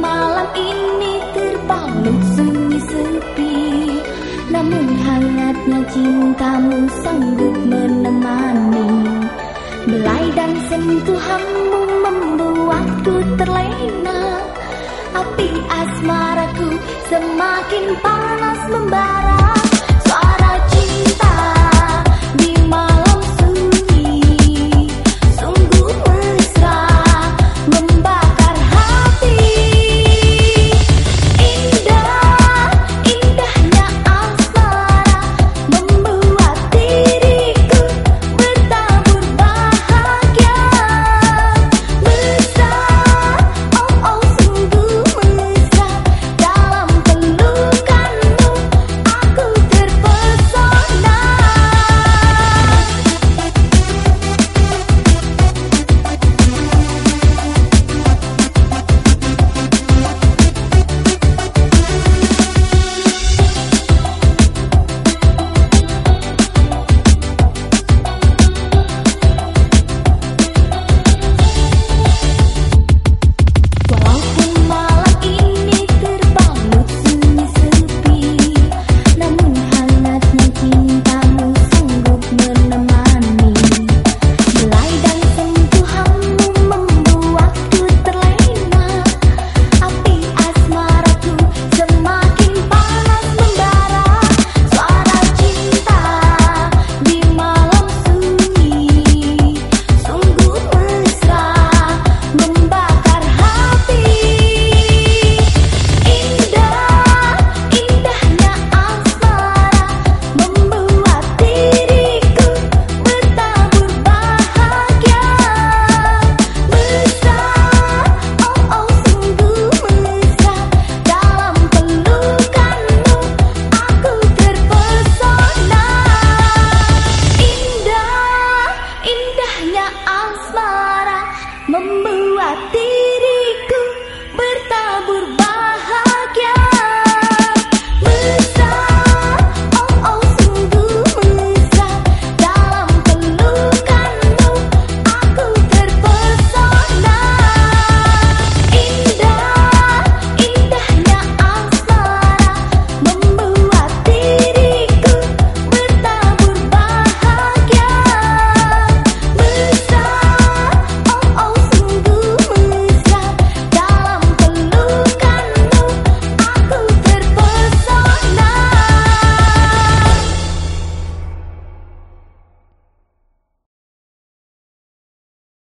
malam ini terbalut sunyi sepi. Namun hangatnya cintamu sanggup menemani. Belai dan sentuhanmu membuatku terlena. Api asmaraku semakin panas hati